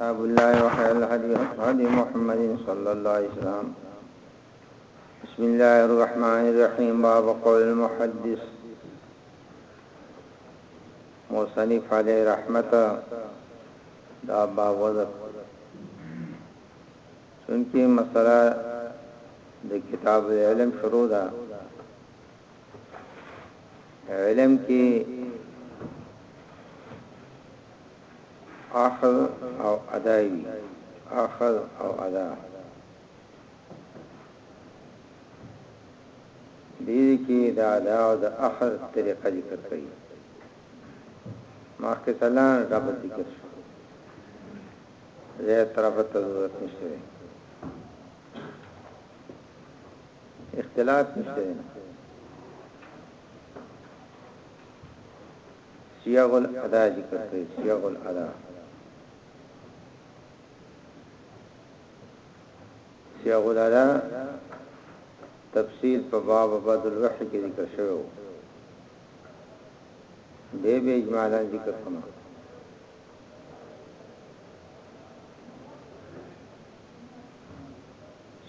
کتاب الله وخير الهدي هدي محمد صلى الله عليه وسلم بسم الله الرحمن الرحيم باب قول المحدث موصنف عليه رحمت دا باب وضع چونکه مسله د کتاب علم شروع ده علم کې اخذ او اداوی اخذ او ادا دې کې دا ادا او د اخذ طریقه ذکر کړي ماخه سلام رب ذکر شو زه طرف ته ضرورت نشته اختلاط نشته سیاغ الادا ذکر کړی سیاغ الادا سیاغ الادا تفصیل په باب بعد الوحی کې ذکر شوی و دې به اجمالا ذکر کړم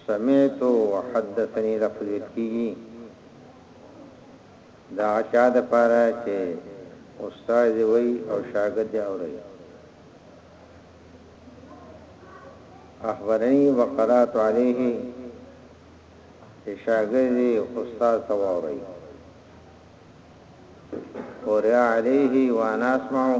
سمعت او حدثني لفظ ویل کیږي د هغه چا د پاره چې استاد وي او شاګرد یې اوري اخبرني وقرات عليه چې شاګرد یې استاد ته ووري قرئ عليه وانا اسمعو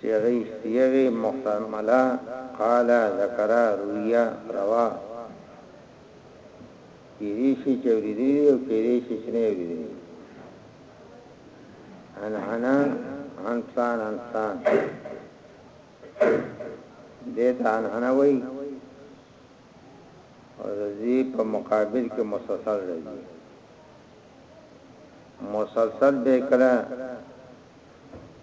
صيغي صيغي مختمله قال ذکر روي روى کيدي شي چې اوريدلي دي او کيدي شي چې نه اوريدلي دي عن عنا عن فلان عن فلان دیتا انحنا وی او رضی په مقابل کې مسلسل راځي مسلسل به کله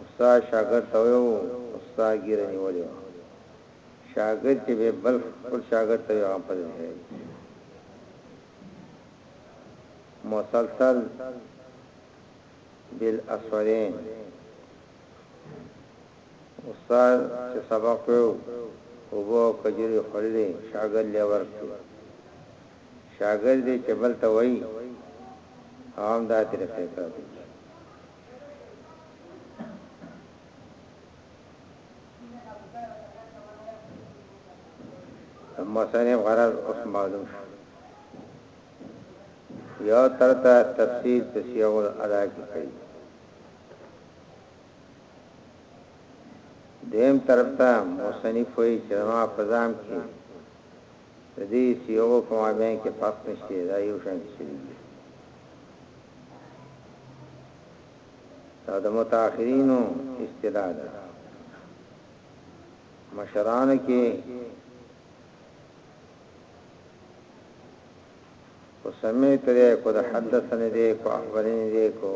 استاد شاګرد ته وویل، استاد ږیره نیولې وه. شاګرد چې به بل خپل شاګرد ته وي هغه هم په داسې حیث کې وي. مسلسل بالاسودین استاد چې سبق ویو اوبه او کجورې خوړلې شاګرد لې ورکړې. شاګرد یې چې بل ته وایي او هم دا طریقې کار کوي مصنف غرض اوس معلوم شو یو ترته تفسیر په سیغ الادا کې کوي دیم طرف ته مصنف وی چې ما پزام کې د دې صيغو په مابين کې فرق نشته، دا يو شان صيغې دي. دا د متأخرينو اصطلاح ده. مشرانو کې کو سمعت دی کو د حدثني دی کو اخبرني دی کو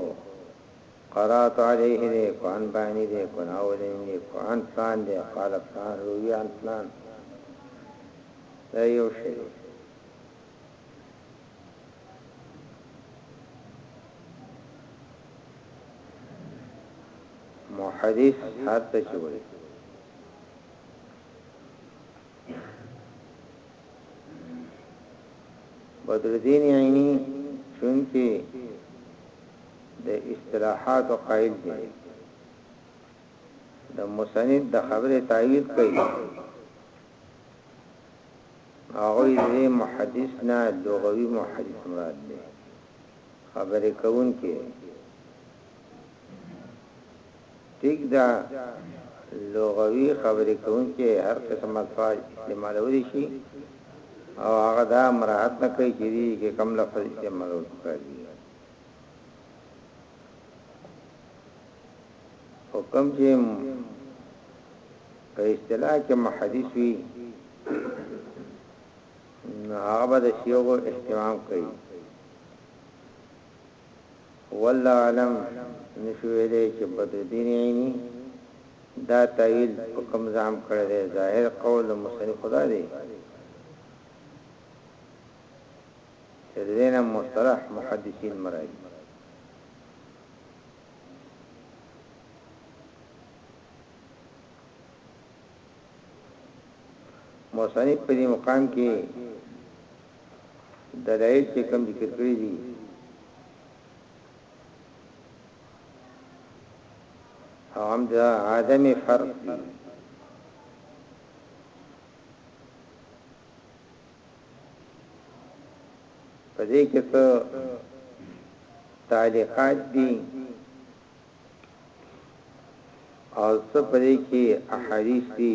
قرات علیه دی که عن بانی دی که عن اولین دی که عن فلان دی قال فلان روی عن فلان دا یو شی دی محدث هر څه چې وایي بدر الدین عینی چونکی د اصطلاحاتو قائل دي د مصنف د خبره تایید کوي هغه یې محدث نه لغوي محدث مراد دی خبرې کوونکې ټیک ده لغوي خبرې کوونکي هر قسم الفاظ استعمالولی شي او هغه دا مراعات نه کوي چې دې کې کوم لفظ استعمالول پکار دي او کوم چې په اصطلاح کې محدث وي هغه به د شیوغو اهتمام کوي والله اعلم نشو ویلی چه بدرالدین عینی دا تاویل په کوم زعم کړی دی ظاهر قول د مصنفو دا دی چه د دې نه مصطلح محدثین مراد دی مصنف په دې مقام کې دلایل چې کوم ذکر کړی دي او هم دا عدم فرق دي په دې کې څه تعلیقات دي او څه په دې کې احادیث دي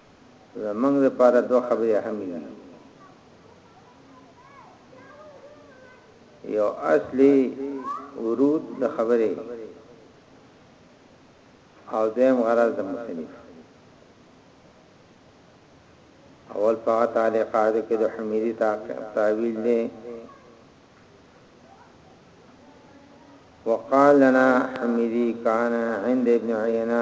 زمونږ لپاره دوه خبرې اهمې دي یو اصلي ورود د خبرې او دیم غرض د مصنف اول په تعلقات کې د حمیدی تعویل دی وقال لنا حميدي كان عند ابن عينا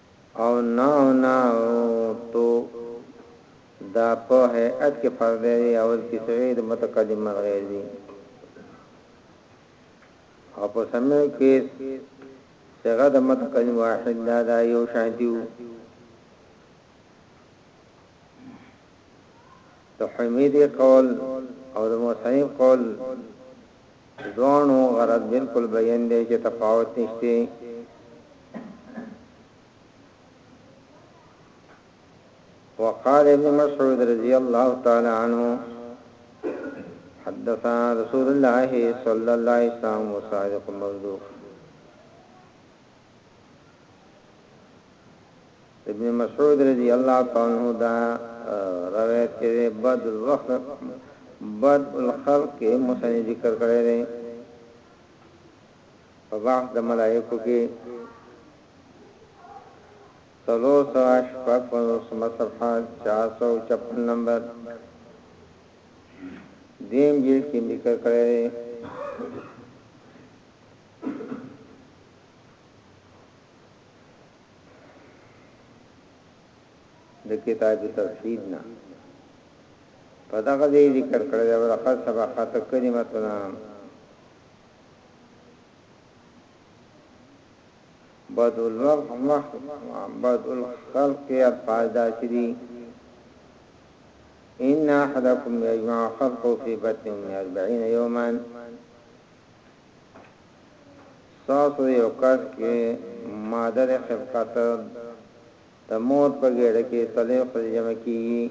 او نه او نه او تو دا په هیئت کې فرق دی دی اول کې صغیر د متقدم من غیر دی او په سمع کې صغه د متقدم واحد دا دا یو شاهدیو د حمیدی قول او د مصنف قول د دواړو غرض بالکل بين دی چې تفاوت نشته. وقال ابن مسعود رضي الله تعالى عنه حدثنا رسول الله صلى الله عليه وسلم وصادق مصدوق ابن مسعود رضی الله تعالی عنہ دا روایت کړي بد الوخت بد الخلق کې مصنف ذکر کړی دی په باغ د ملائکو کې سلو سواش پاک پنو سما صفحہ چار سو چپن نمبر دیم جیل کې ذکر کړی دی د کتاب توحید نه په دغه ځای ذکر کړی دا ورقه سبقات کلمتنا بعد الوقت مخ بعد الخلق یا فائدہ شری ان احدکم یجمع خلقه فی بطن 40 یوما ستاسو یو کس کې مادر خلقت د مور په ګېډه کې څلوېښت ورځې جمع کېږي.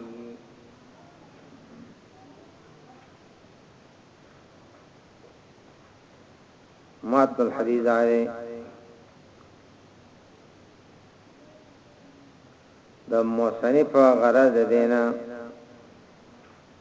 متن الحدیث دا دی، د مصنف غرض د دې نه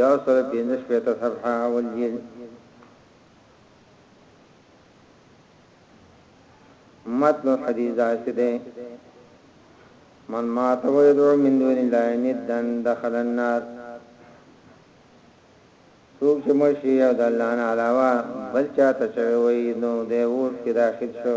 یو سل او پنځه شپېته صفحه اول جلد متن الحدیث داسې ده من مات ويدعو من دون الله ندن دخل النار څوک چې مرشي او د الله نه علاوه بل چاته چوي وي نو د اور کې داخل شو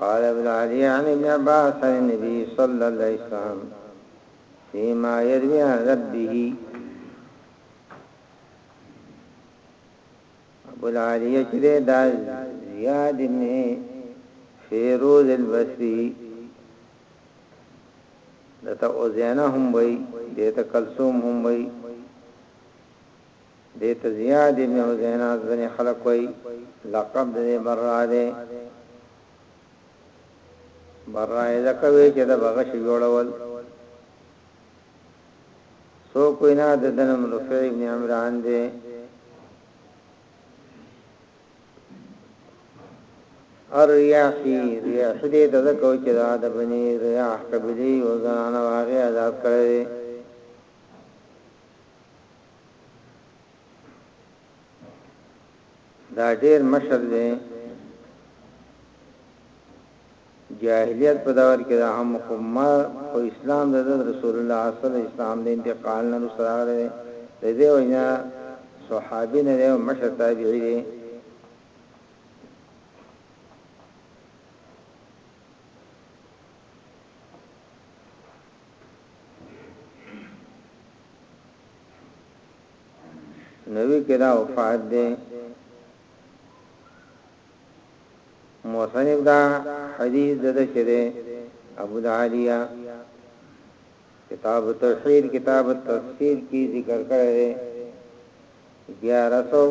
قال ابن علي عن ابن عباس عن النبي صلى الله عليه وسلم فيما يروي عن ربه ابو العلي يجري دا زياد ابن فيروز البصری دتا اوزينا هم بي دتا کلسوم هم بي دې ته زياد ابن حزينه ځنې خلک وايي لقب د دې برا دی برا یې ځکه وی چې د بغشي جوړول سو کوی نه د دنم رفع ابن عمران دی الرياحي رياح دې د ذکو چې دا د بني رياح قبلي او زنانه واغې آزاد کړې دا ډیر مشر دی جاهلیت په دور کې دا هم کومه او اسلام د رسول الله صلی الله علیه وسلم د انتقال نه سره راغلی د دې وینا صحابي نه دی مشر تابعی دی نوی کدا وفات دی مصنف دا حدیث دده چره ابو دعالیه کتاب التوحید کتاب التفسیر کی ذکر کرده دی بیا رسو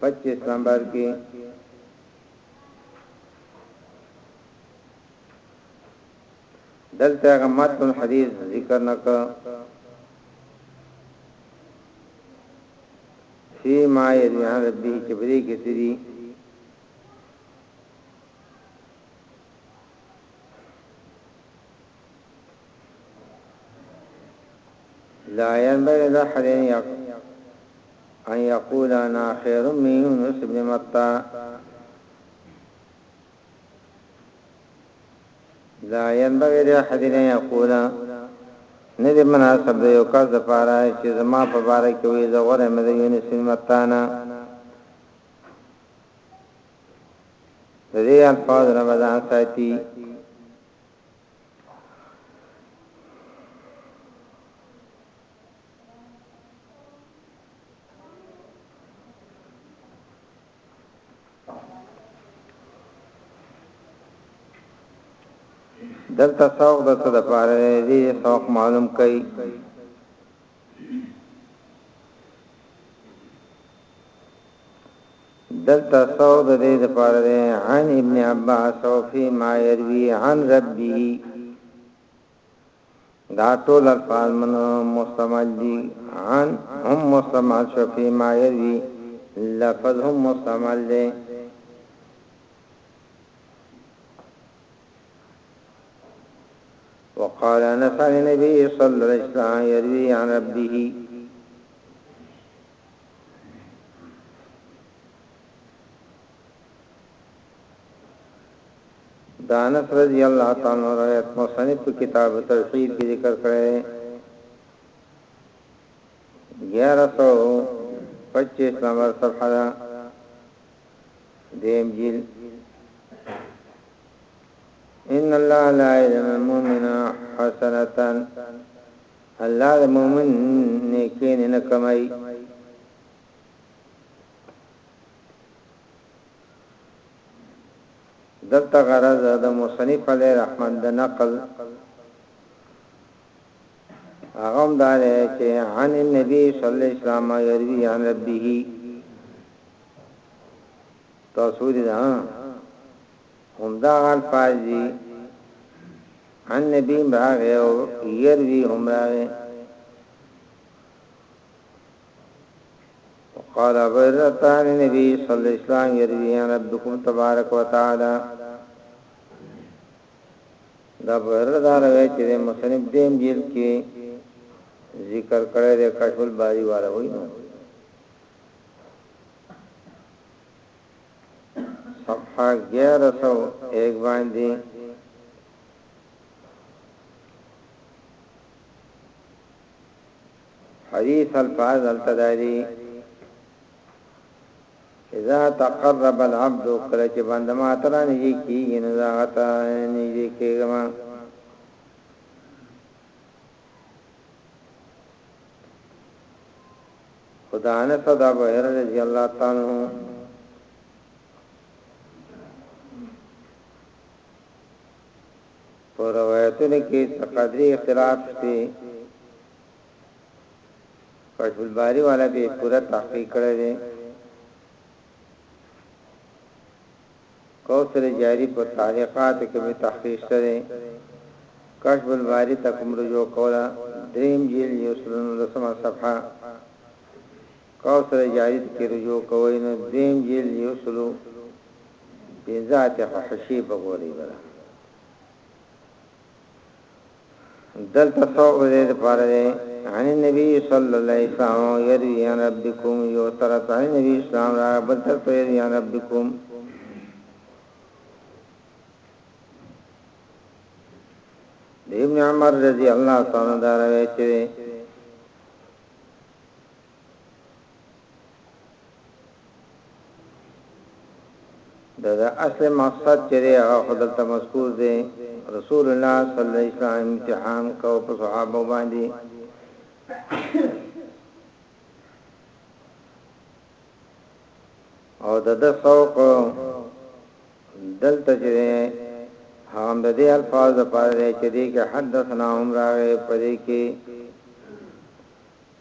پچیس نمبر کی دلته هغه متن الحديث ذکر نه کړ فی ما یریان ربی چې بری کې سری لا ينبغي لأحد أن يقول أنا خير من يونس بن متى لا ينبغي لأحد ان يقول نه دی مناسب د یو کس د پاره چې زما په باره کې وي زه غوړې مې د یونس بن متانا د دې الفاظ نه بدان ساتي دلته سوق د څه د پاره دی سوق معلوم کړي دلته سوق د دې د پاره دی عن ابن عباس او فی ما يروي عن ربه دا ټول الفاظ من مستعمل دي عن هم مستعمل شو فی ما یروی لفظ هم مستعمل دی وقال انس عن النبي صلى الله عليه وسلم يروي عن ربه د انس رضی الله تعالی عنه روایت مصنف په کتاب التوحید کې ذکر کړی دی 1125 نمبر صفحه ده دیم جیل ان الله لا يعلم المؤمن حسنتا الله د مؤمن نیکین نه کمای دلته غرض د مصنف علی رحمن د نقل هغه هم دا دی چې عن النبي صلی الله علیه وسلم يروي عن ربه تاسو دې دا هم دا الفاظ دي عن نبی راغه او يروي هم راغه وقال ابو هريره عن النبي صلى الله عليه وسلم يروي عن ربكم تبارك وتعالى دا ابو هريره دا روایت چې مصنف دیم جیل کې ذکر کړی دی کشف الباری والا وای نو صفحه 1101 باندې حديث الفاظ هلته دا دي اذا تقرب العبد کله چې بنده ما ترا نږدې کیږي نو دا غته نږدې کیږم خدا نه صدا بهر رضی الله تعالی عنہ پر روایتونو کې تقدری اختلاف شته فتح الباری والا به پورا تحقیق کړی دی کوثر جاری په تعلیقات کې به تحقیق شته دی کشف الباری تکم رجوع کولا دریم جیل یوسلون لسمه صفحه کوثر جاری کې رجوع کوی نو دریم جیل یوسلو بنزات حشی بغوری بلا دلته څو ورځې لپاره دی عن النبي صلى الله عليه وسلم يروي عن ربكم يو طرف عن النبي اسلام را بل طرف يروي عن ربكم ابن عمر رضی الله تعالی عنہ دا روایت دی د د اصل مقصد چې دی هغه خو دلته مذکور دی رسول الله صلی الله علیه وسلم امتحان کو په صحابه باندې او د د سوق دلته چې هم د دې الفاظ لپاره چې دې کې حدثنا عمره په دې کې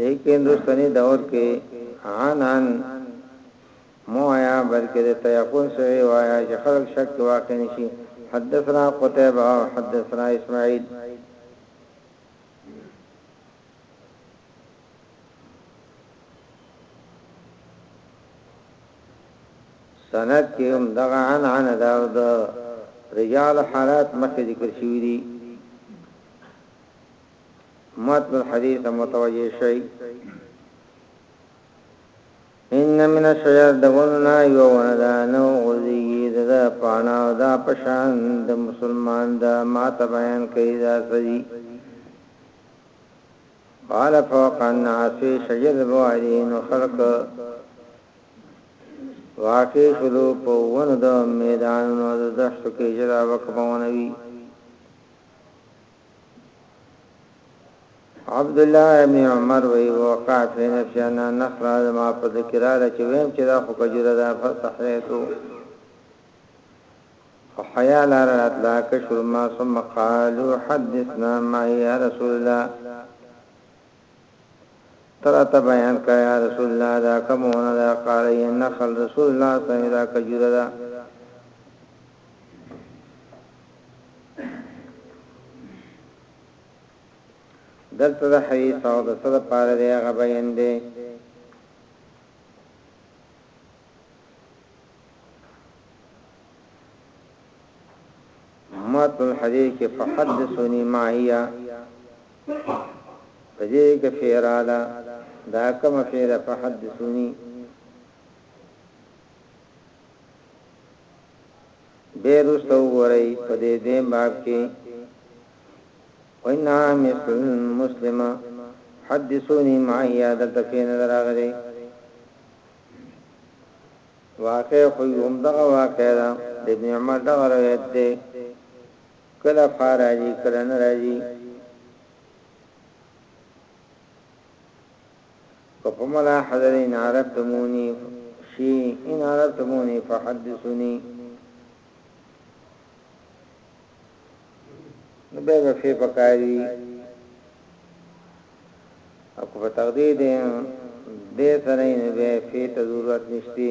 لیکن رستنی دور کې عن عن مو آیا بلکې د تیقن سوی وایا چې خلق شک کې واقع نشي حدثنا قتيبه حدثنا اسماعيل سند کې هم دغه عن عن دا د رجال حالات مخکې ذکر شوی دي متن الحديث متوجه شي ان من الشجر دوننا يوندا نو غزي ددا پانا دا پشان د مسلمان دا ما ته بیان کوي دا سړي قال فوق الناس شجر بوالين خلق واقع شلو په ونه د میدانونو د دښتو کې جلا وکمونوي عبد الله ابن عمر وی وقع فی نفسی انا نخلا ما په ذکر را چې ویم چې دا خو کجوره ده فصحیتو فحیا لار راتلا کشر ما ثم قالوا حدثنا ما یا رسول الله تراته بیان کړه رسول الله دا کومونه دا قال یا نخل رسول الله صلی الله علیه وسلم دا کجوره ده دلته د حیث او د صد پاره دی هغه بیان دی مات الحدیث کې فحدثونی معیا پدې کې فعلاله دا کوم فعل فحدثونی بیا وروسته وګورئ په دې دویم باب کې وانها مثل المسلمه حدثوني ما هي دلته فی نه راغلی واقع خو هم دغه واقع ده د ابن عمر دغه روایت ده کله فارازی کله ناراضی که په ملاحظه دې ان عرفتموني شي ان عرفتموني فحدثوني نو بیا به فی پکاري او که په تقدیر دې به سره نه به فی ته ضرورت نشته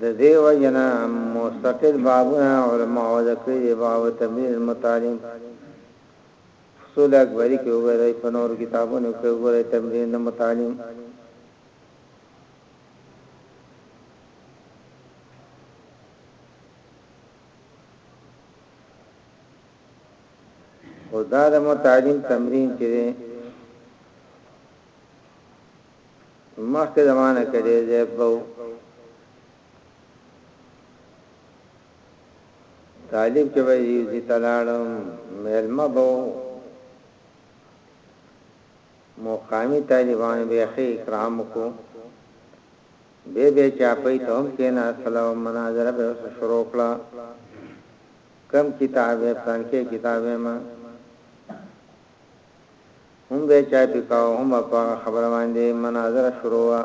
ددې وجې نه مستقل بابونه علماؤ د کړي دي باب تمرين المتعلم فصول اکبری کې وګورئ په نور کتابونو کې وګورئ تمرين المتعلم او دا د متعلم تمرين چې مخکې زمانه کې دې زیب بو طالب چې به یو چې تلاړم مېلمه بو مقامی طالبان به خې اکرام کو به به چا په ته هم کې نه سلام مناظره به شروع کړه کم کتابه پلان کې کتابه ما هم به چای پکاوه هم به په هغه خبره باندې مناظره شروع وه،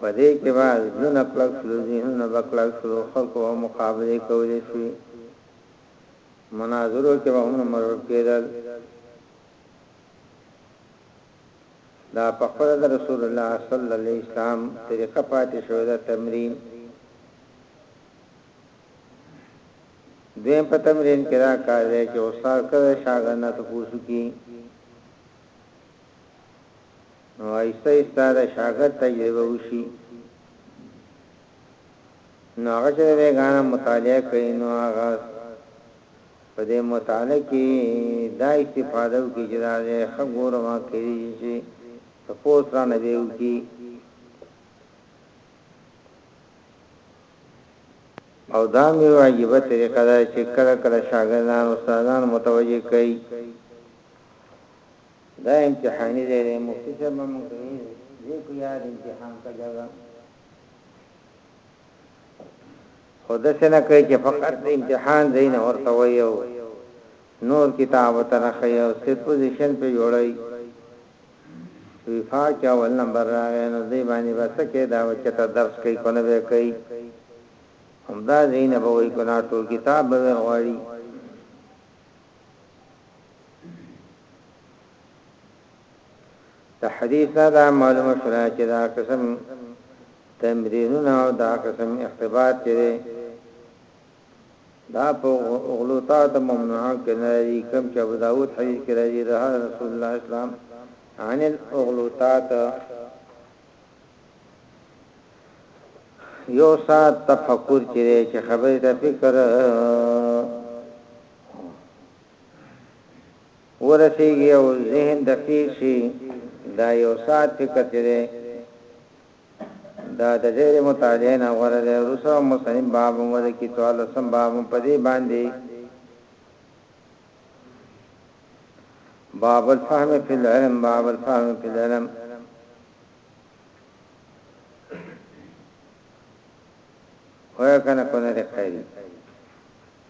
په دې کې به زړونه کلک شول، ذهنونه به کلک شول، خلکو به مقابلې کولې شوې، مناظرو کې به هم مرور کېدل. دا په خپله د رسول الله صلی الله علیه وسلم طریقه پاتې شوې ده، تمرین. دویم په تمرین کې دا کار دی چې استاد که شاګرد نه تاسو کی نو ایسته ایسته دا شاګرد تجربه وشي نو هغه چې به غاڼه مطالعه کوي نو هغه په دې مطالعه کې دا استفاده وکړي چې دا خبره ما کوي چې تاسو را نه ویو کی او دا هم یوه عجیبه طریقه ده چې کله کله شاګردان استادان متوجه کوي دا امتحاني ځای دی مفتي صاحب به موږ ته ویلي ځای کو یاد امتحان کا جګړه خو داسې نه کوي چې فقط د امتحان ځای نه ورته وایي او نور کتاب ته نه ښیي او صرف پوزیشن پې جوړوي فیفا چې اول نمبر راغی نو دوی باندې به څه کېده او چېرته درس کوي که نه به یې کوي همدا ځایونه به وایي که نه ټول کتاب به ویل غواړي د حدیث نه دا معلومه شوه چې دا قسم تمرینونه او دا قسم اختبار چې دا په غلوطات ممنوعه کې نه راځي کوم چې ابو داود حدیث کې راځي رها رسول الله اسلام عن الاغلوطات یو سات تفکر چې چې خبرې ته فکر ورسیږي او ذهن د فکر شي دا یو سات فکر چې دا د ډېرې مطالعې نه غوره دی، وروسته به مصنف باب هم وليکي، څوارلسم باب هم په دې باندې باب الفهم فی العلم، باب الفهم فی العلم. وایه کنه کنه دې خیری.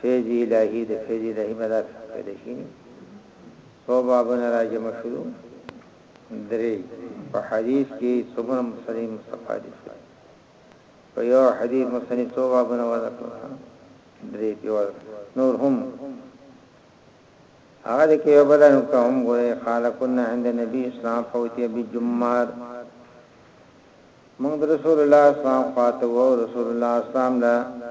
فیض الهی د فیض الهی مدار څخه پیدا کیږي څو بابونه را جمع شول درې په حدیث کې څومره مسلې مستفادې شو په یو حدیث مسلې څو بابونه ودا کړو درې په ور نور هم هغه کې یو بل نو ته هم ګورې قال كنا عند نبی اسلام فوتی بجمار موږ رسول الله صلی الله علیه وسلم رسول الله صلی الله علیه وسلم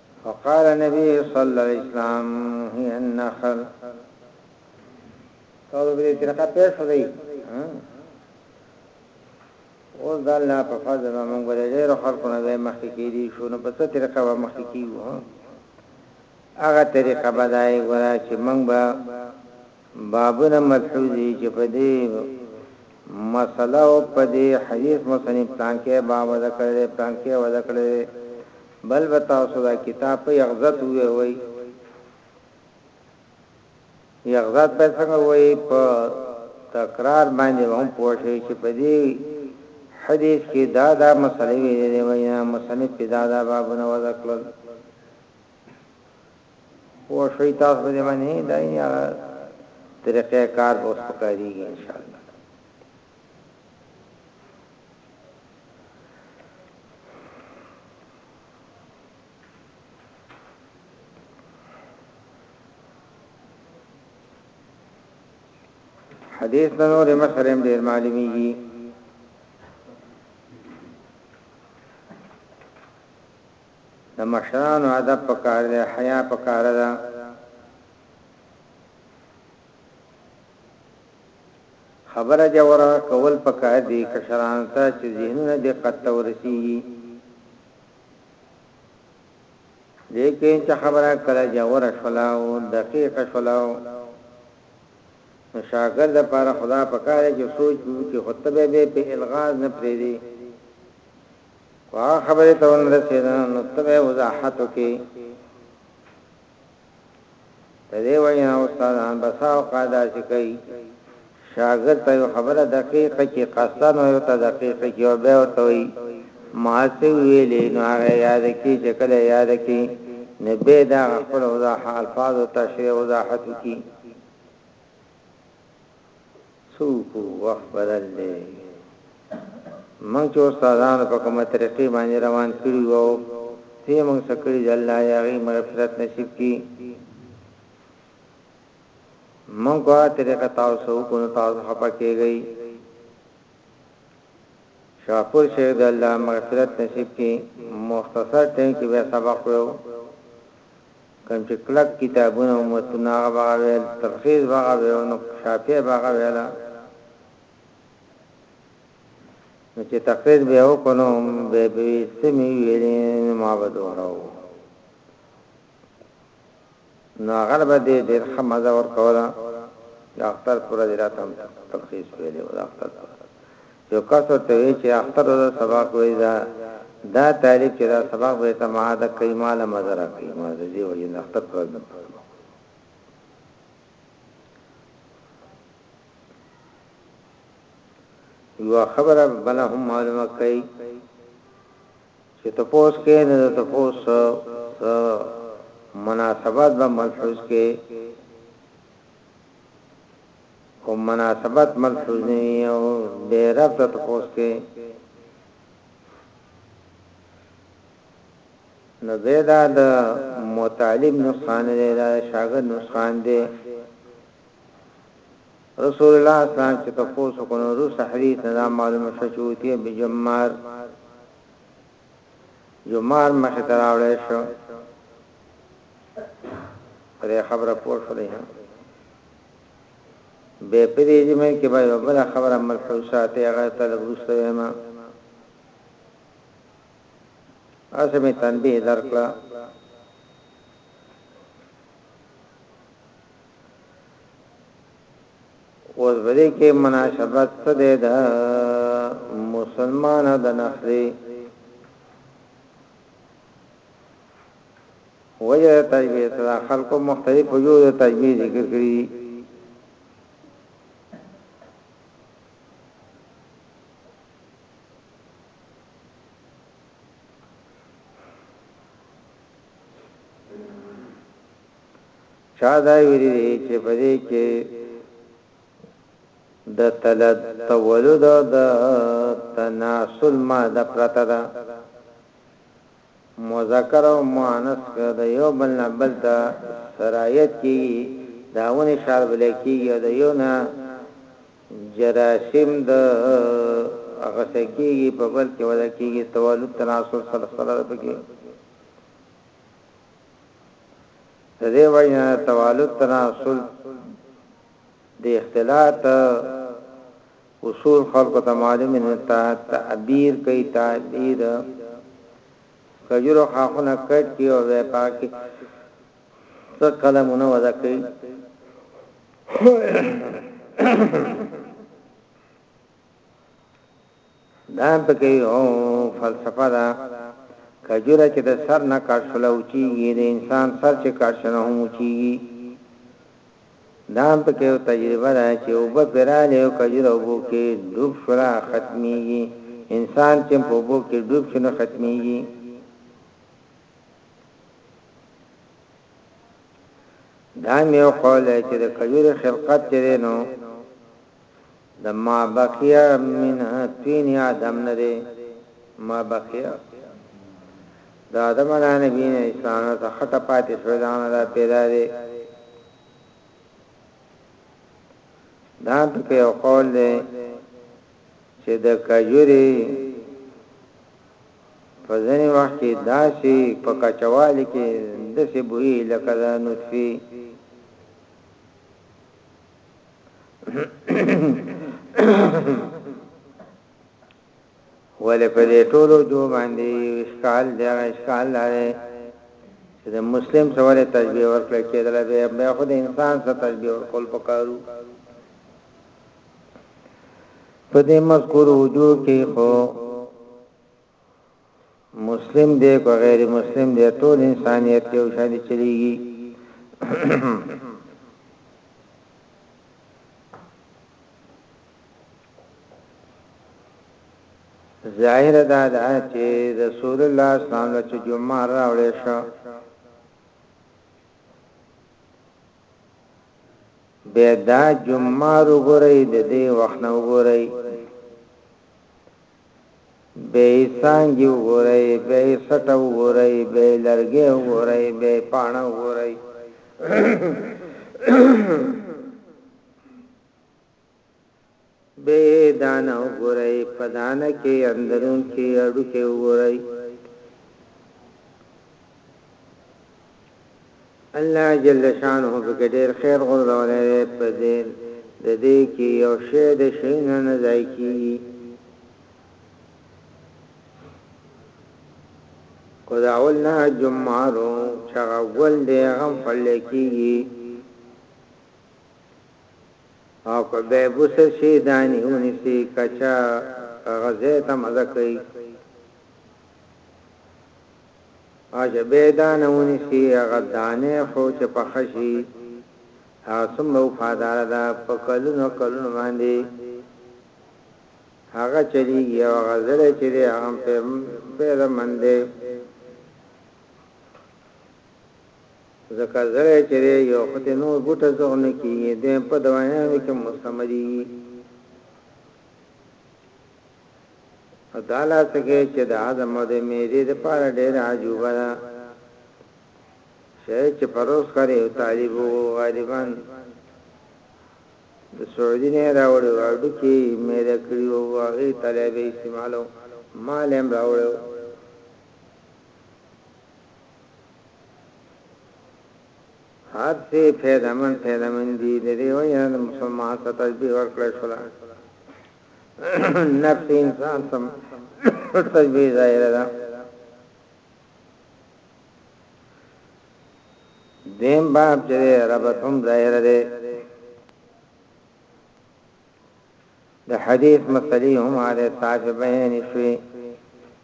فقال نبی صلی الله علیه وسلم هی النخل تاسو به طریقه پیش کړئ او دا الله په فضل موږ به غیر خلکو نه به مخکې کیدی شو نو په څه طریقه به مخکې کیو هغه طریقه بدای ګورا چې موږ به بابونه مفعولی چې په دې مسله او په دې حدیث مصنف پلان کې باب ذکر پلان کې وذکر بل به تاسو دا کتاب په یغزت وویوي یغزت به څنګه وایي په تکرار باندې هم پوه شئ چې په دې حدیث کې دا دا مسلې ویلې دی وینا مصنف په دا دا بابونه وضع کړل او شوي تاسو به باندې دا یې طریقې کار اوس پکاريږي ان شاء الله حدیث د نور مسلم ډیر معلومیږي د مشران او ادب په کار ده حیا په کار ده خبره ژوره کول پکار دي کشرانو ته چې ذهنونه دقت ته ورسیږي لیکن چې خبره کله ژوره شوله او دقیقه شوله نو شاګرد لپاره خدا پکار دی چې سوچ وکړي خو ته به په الغاز نه پریدي کو خبره ته ورسېده نو ته به وضاحت وکړي د دې وجې نه استادان بسا اوقات داسې کوي شاګرد ته یو خبره دقیقه کړي قصدا نو یو ته دقیقه کړي او بیا ورته وایي ما څه ویلې نو هغه یاد کړي چې کله یاد کړي نو به دا خپل وضاحت الفاظ او تشریح وضاحت وکړي څوک وو وخت بدل دی موږ چې استادانو په کومه طریقې باندې روان کړي وو دې موږ څه کړي د الله یاغي مغفرت نصیب کړي موږ په طریقه تاسو کو نو تاسو خپه کېږئ شاپور شیخ د الله مغفرت نصیب کړي مختصر ټیم کې به سبق وو کوم چې کلک کتابونه او متنونه هغه به هغه ویل، تلخیص به هغه ویو نو شافیه به هغه ویله نو چې تقلید به یې وکړو نو به به ویل څه مې ویلي نو ما به دوهراوه نو هغه به دې ډېر ښه مزه ورکوله د اختر پر ورځ راته هم تلخیص ویلی و د اختر پر یو کس ورته وی چی اختر ورځ سبق وی دا دا طالب چی دا سبق به ته ما د کای مال مزه را کای ما د دی وجه اختر پر ورځ یو خبره بل هم معلومه کای چې تپوس کې نه تپوس مناسبات به ملحوظ کې خو مناسبت ملحوظ نه وي او بې ربطه تپوس کوي نو بیا دا د مطالب نقصان دی دا د شاګرد نقصان دی رسول الله اسلام چې تاسو کو نو روس حدیث نه معلومه شو چې وتی بجمار جمار مخه تراوړې شو پرې خبره پوه شولې بیا په دې جمع کې به یو بل خبره ملحوظه ته هغه طلب وروسته وایم اسه می تنبیه درکړه اوس بده کې مناسبت څه ده د مسلمان د نخري وجه د تشبیه ته دا خلکو مختلف وجوه د تشبیه ذکر کړی دي چا دا ویلي دي چې په دې کې د تلد تولد د تناسل ماده پرته ده مذکر او مؤنث که د یو بل نه بل ته سرایت کیږي دا ونې شال بلل کیږي او د یو نه جراثیم د اخیستل کیږي په بل کې وده کیږي تولد تناسل سلسله ده پکې د دې وجه تولد تناسل د اختلاط اصول خلکو ته معلوم نه تا تعبیر کوي تعبیر کجورو خاخونه کټ کی او وې پاکي څه قلمونه ودا کوي دا پکې او فلسفه دا کجوره چې د سر نه کاټ شلو چی د انسان سر چې کاټ شنه هم چی دا هم پکې یو تجربه ده چې اوبه پرې راغلې او کجوره اوبو کې ډوب شوله ختمېږي، انسان چې هم په اوبو کې ډوب شي نو ختمېږي. دا هم یو قول دی چې د کجورې خلقت چې دی نو د مابقیه من طین آدم نه دی مابقیه د آدم علی نبینا اسلام نه څخه ته پاتې شو دا نه دا پیدا دی دا په یو قول دی چې د کجوري په ځنی وخت کې داسې په کچوالي کې داسې بوی لکه د نطفه ولې په دې ټولو جو باندې اشکال دی اشکال لري چې د مسلم سره تشبیه ورکړي کېدل به به خود انسان سره تشبیه ورکول پکارو په دې مذکور وجو کې خو مسلم دی که غیر مسلم دی ټول انسانیت یو شان چلیږي ظاهر دا دا چې رسول الله صلی الله علیه وسلم جمعه راوړې شو به دا جمعه وګورئ د دې وخت نه وګورئ بیا یې څانګې وګورئ، بیا یې سټه وګورئ، بیا یې لرګی وګورئ، بیا یې پاڼه وګورئ. بیا یې دانه وګورئ، په دانه کې اندرون کې هډوکی وګورئ. الله جل شانه پکې ډېر خیر غورځولی دی، په دې د دې کې یو شی د شي نه نه ضایع کېږي، که د اول نه جمار و چې هغه ګل دی هغه هم خوړلی کېږي او که به بوسه شي دانې ونیسي کچه هغه ځای ته مزه کوي. عجبه دانه ونیسی هغه دانه خو چې پخه شي هغه څومره وفاداره ده په کلونو کلونو باندې هغه چلیږي او هغه زړه چې دی هغه په پیدا مند دی ځکه زړه چې دی یو خته نور بوټه زغ نه کیږي د په دوایانو کې مستمري په دا لحاظ کې چې د هضم او د معدې لپاره ډېره عجوبه ده شی چې پروس کړی یو طالب غالبا د سعودي نه راوړو اډو کې مېده کړی او هغه طالب استعمالو مال هم راوړو هر څه پیدامن پیدامن دي د دې وجه مسلمان ته تشبیه ورکړل شوه نفس انسان سم تشبیه ظاهره ده دیم باب چې ربط هم ظاهره ده د حدیث مسلې هم علي صاحب بیان شوي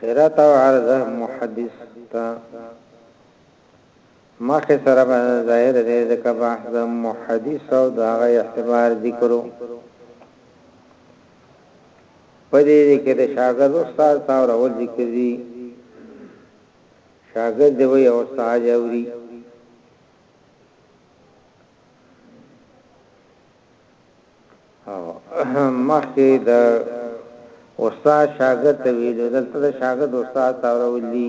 قرات او عرضه محدث ته مخه سره به ظاهر دی ځکه بحث د محدث او د هغه اعتبار ذکرو په دې کې د شاګرد استاد تا او اول ذکر دی شاګرد دی وي او استاد اوري او مخکې د استاد شاګرد ته ویلو دلته د شاګرد استاد ته ورولي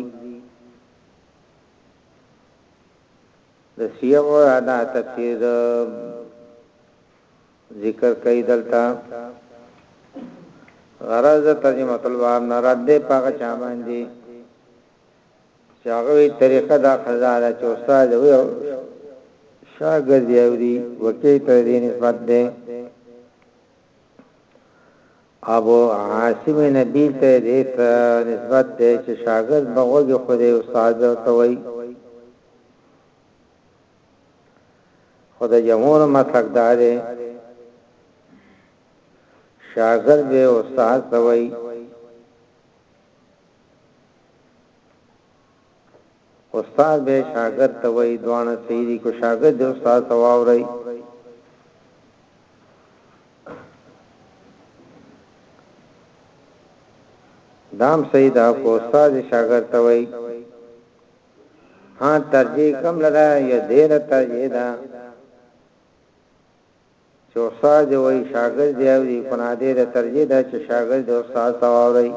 د سیغ او ادا تفسیر ذکر کوي دلته غرض ترجمه الباب نه رد پاګه چا باندې چې هغه وي طریقه دا قضا ده چې استاد له یو شاګرد یې اوري وکیع ته د دې نسبت دی ابو عاصم نبیل ته د نسبت دی چې شاګرد بغوږي خو د استاد ته وایي خو د جمهور مسلک دا دی شاګرد به استاد ته وایي استاد به شاګرد ته وایي دواړه صحیح دي کو شاګرد د استاد ته واوري دام صحیح دا کو استاد شاګرد ته وایي ها ترجیح کم لدا یا دیر ترجیح دا چې استاد دې وايي شاګرد دې اوري خو نادره ترجیح ده چې شاګرد دې استاد ته واوري.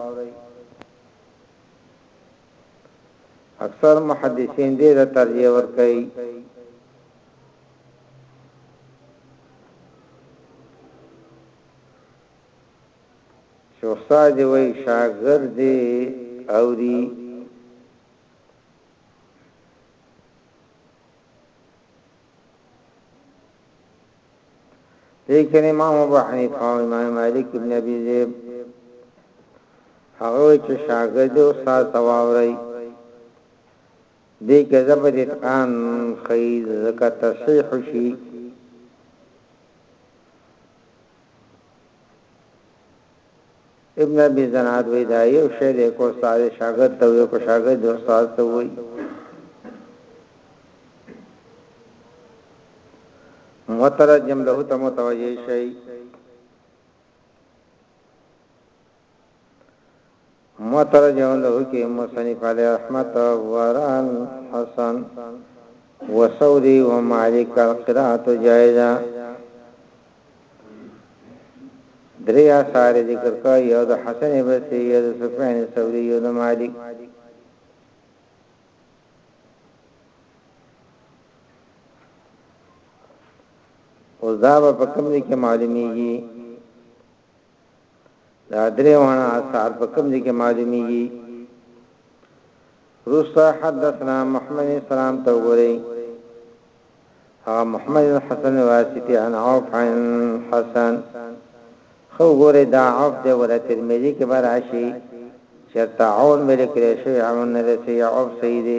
اکثر محدثین دې ته ترجیح ورکوي. چې استاد دې وايي شاګرد دې اوري لیکن امام ابو حنیفه او امام مالک ابن ابي ذئب هغه چې شاګرد او استاد تواوري دې کې زبر اتقان خیز زکه تصحیح شي ابن ابي زناد وی دا یو شی دی کو استاد شاګرد ته وی کو شاګرد د استاد ته وی مترجم له ته متوجه شي مترجم له کې مصنف علی رحمت وران حسن وسوری و مالک القرات جایزه درې آثار ذکر کوي یو د حسن بصری یو د سفیان ثوری یو د مالک او دا په کوم دي کې معلومیږي دا درې وانا اثار په کوم دي کې معلومیږي روسا حدثنا محمد سلام ته وګورئ ها محمد الحسن واسطي عن عوف عن حسن خو ګوره دا عوف دی ولا ترمذی کې بار عشی چرته عون ملي کړی شوی عون نه رسي عوف سیدی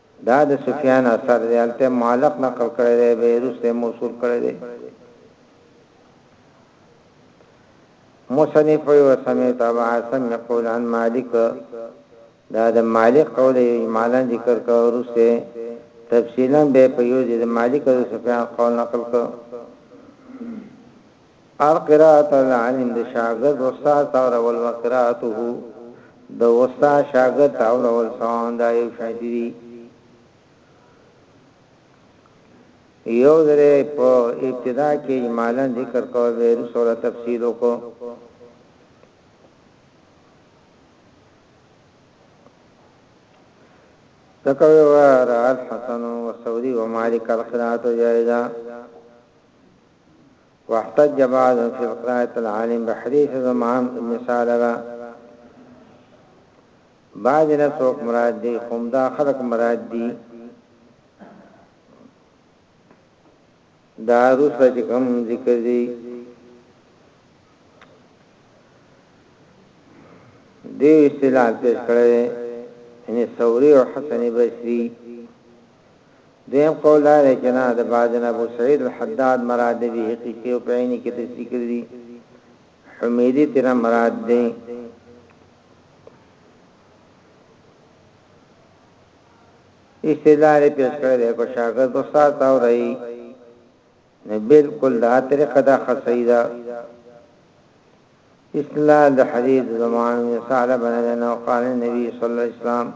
دا د سفیان اثر دی هلته یې معلق نقل کړی دی بیا یې وروسته موصول کړی دی. مصنف وايي وسمعت ابا حسن يقول عن مالک دا د مالک قول اجمالا ذکر کا ورسته تفصیلا به په یو د مالک او سفیان قول نقل کړ هر قرائت او عالم د شاګرد استاد ته اورول وقرائته د استاد شاګرد ته اورول سواء دا یو شان دي یو ذره په ابتدا کې اجمالا ذکر کوو به رسوله تفصیل وکړو تکوي ورا الحسن وسوري ومالك القراءه جائزه واحتج بعض في القراءة العالم بحديث زمعان ابن ثعلبة بعض نه څوک مراد دي خوم دا خلق مراد دي دا روسه چې کوم ذکر دي دې استلال پیش کړی یعنی ثوری او حسن بصری دویم قول دا دی چې نه د بعض نه ابو سعید الحداد مراد دی دی قصې او پعینی کې تشریح کړی دی حمیدی تینا مراد دی استدلال پیش کړی دی کو شاګرد استاد او رہی نه بالکل دا طریقه دا خصی دا استدلال د حدیث زمان من ساله بنه نو قال نبی صلی الله علیه وسلم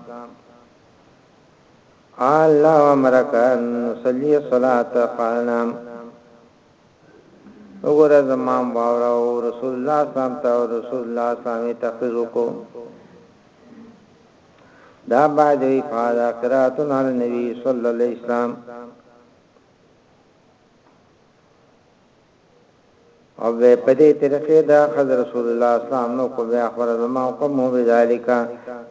الله امرک ان صلی صلات قال نام وګوره زمان باور او رسول الله صلی الله علیه وسلم او رسول الله صلی الله علیه وسلم تقریر وکړو دا باید وی فاذا قراتن علی نبی صلی الله علیه وسلم او به په دې طریقې دا خز رسول الله اسلام نو کو بیا خبر زما قوم هو بذالک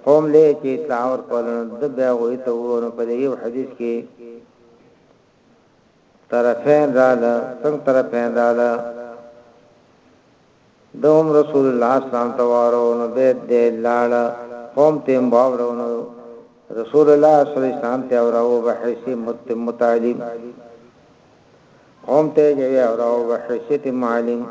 قوم له چې اطلاع ور کول د بیا وې ته ورو په دې یو حدیث کې طرفین رااله څنګه طرفین رااله ده هم رسول الله اسلام ته واورو نو بيا ده لاړ قوم ته هم واورو نو رسول الله صلی الله علیه وسلم ته اوراو بحیثی متعلم قوم ته جوی اوراو بحیثیت معلم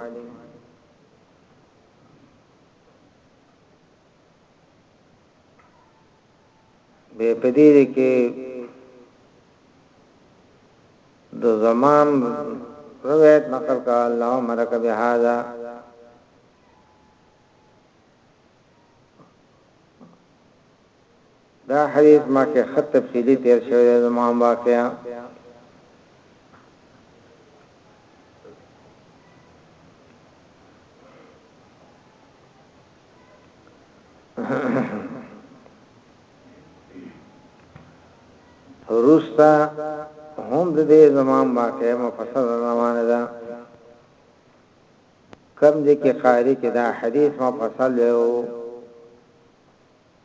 به په دې کې د زمام روایت نقل کا الله مرک بهذا دا حدیث ما کې خط تفصیلی تیر شوی د زمام واقعا روستا هم د دې زمام واقع مفصل روانه ده کم دې کې قاری کې دا حدیث مفصل یو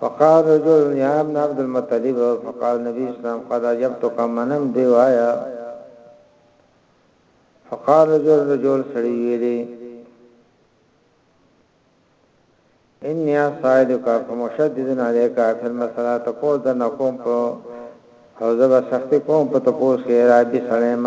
فقال رجل يا ابن عبد المطلب فقال النبي اسلام قد عجبتك منم دی وایا فقال رجل رجل سړي ویلي اني اصائلك فمشدد عليك في المساله تقول د نقوم په او زبر سختي کوم په تاسو کې را به سلام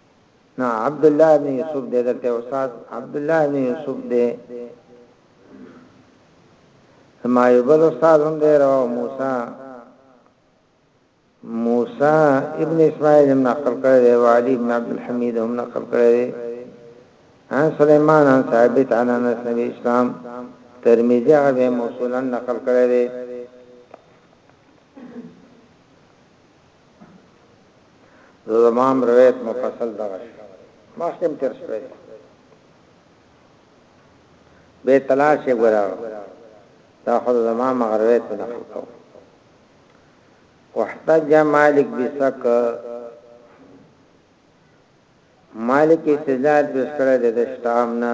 نه عبد الله ابن یوسف دې دلته استاد عبد الله ابن یوسف دې ما یو بل استاد هم دې راو موسی موسی ابن اسماعیل هم نقل کړی دی والی ابن عبد الحمید هم نقل کړی دی ان سليمان عن ثابت عن انس نبی اسلام ترمذی هغه موصولا نقل کړی دی د امام روایت مفصل دغه شو مخکم تر شوی به تلاش غورا دا خو د امام روایت نه خلقو واحتج مالک بسک مالک استدلال پیش کړی د شتام نه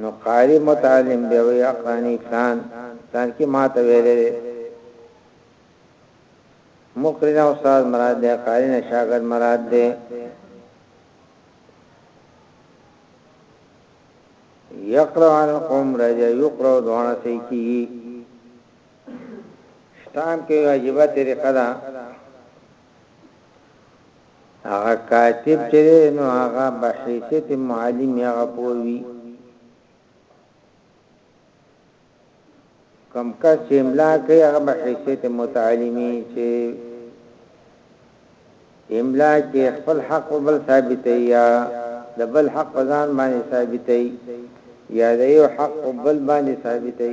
نو قاري متعلم به وي اقراني فلان فلان کې ماته ویلې دي مقرنا استاد مراد دی قاری نه شاګرد مراد دی یقرا عن قوم رجا یقرا دوانا سی کی شتام کې واجبہ طریقه ده هغه کاتب چې دی نو هغه به حیثیت معلم یې هغه پوه وي کم کس چې املا کوي هغه به حیثیت متعلمي چې املا کې خپل حق بل ثابتې یا د بل حق ځان باندې ثابتې یا د یو حق بل باندې ثابتې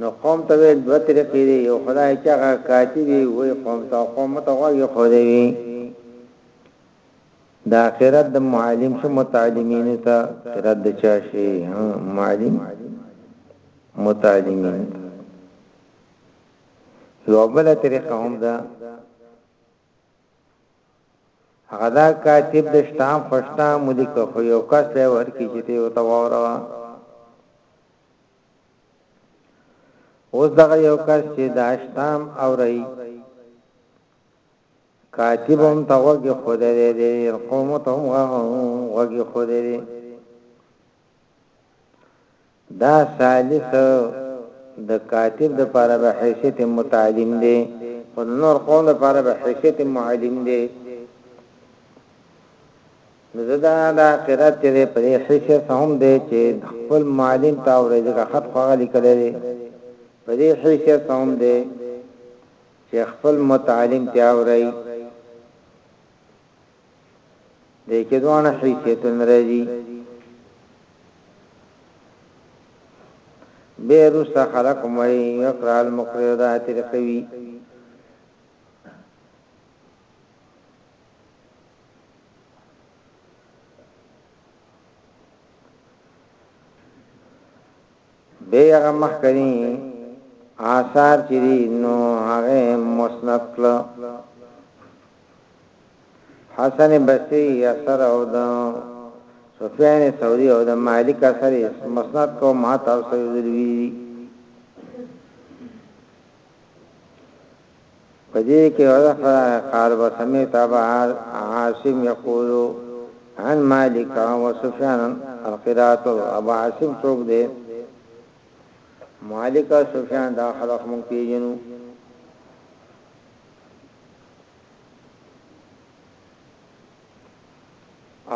نو قوم ته ویل دوه طریقې دي یو خدای چې هغه کاتي وي وای قوم ته قوم ته غوږی خو دی وي د اخرت د معلم شو متعلمین ته اخرت د چا شي معلم متعلمین یو بل طریقه هم ده هغه دا کاتب د شتام خوشتا ملک خو یو کس له ورکی چې ته وتاوره اوس دغه یو کس چې د اشتام او رئی کاتب هم ته وګه خوده دی دی قوم ته هم وګه خوده دی دا ثالث د کاتب د پاره به حیثیت متعلم دی او نور قوم د پاره به حیثیت معلم دی نو د ده دا عقیده چې دی په دې حیث څه هم دی چې خپل معلم ته اوري ځکه خط خو هغه لیکلی دی په دې حیث څه هم دی چې خپل متعلم ته اوري د کې دوه حیثیتونه راځي به رس خلق مړي يقرا المقرئ ذات القوي به هغه مخکنی آثار چې دي نو هغه مسند کړه حسن بصری اثر او د سفیان ثوری او د مالک اثر مسند کو ما تاسو ویلي پدې کې ورخه قال وسمعت ابا عاصم يقول عن مالك وسفيان القرات ابا عاصم څوک دی مالک او سفيان دا خلق مونږ پیژنو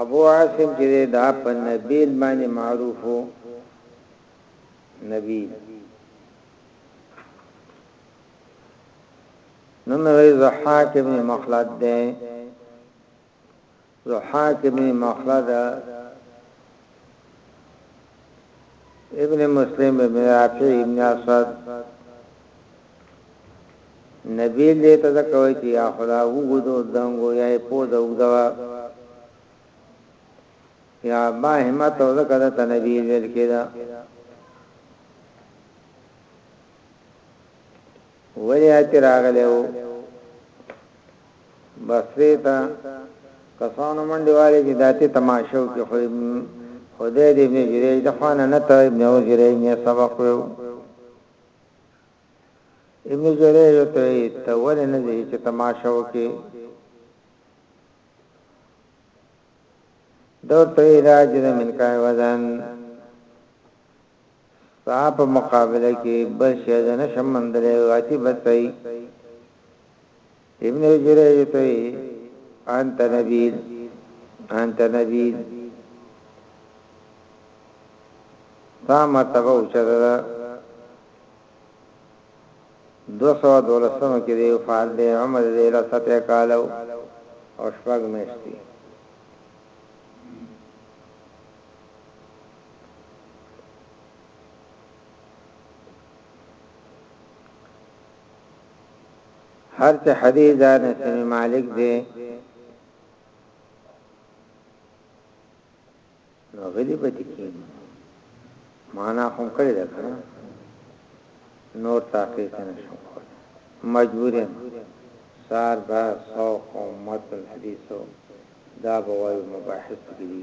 ابو عاصم چې دا په نبیل باندې معروفو نبیل نو مې زحاک ابن مخلد ده زحاک ابن مخلد ابن مسلم ابن رافع ابن اسد نبی دې ته کوي چې یا خدا وګدو دنګو یا په دغه یا با همت او زکه د نبی ویل کېدا ولی اتی راغلی وو بصری تا کسانو منډي والي چې داتې تماشو کې خو خدای دې ابن جریج د خوانه نه ته ابن او جریج نه سبق وو ابن جریج ته ته ولې نه دې چې تماشو کې دو تری دا چې د ملکای وزن ستا په مقابله کې بل شی د نشم مندلې واتی بتای ابن جریج ته انت نبیل انت نبیل تا مرتبه اوچره دوه سوه دولسم کې دی وفات دی عمر د دی لس اتیا کاله او شپږ میاشتې هر چې حدیث دا نسمی مالک دی نو غلی به دې کېن معنا هم کړی ده کنه نور تحقیق نه شم کولای مجبور یم سار دا سوق او متن حدیث او دا به وایو مباحث کې دي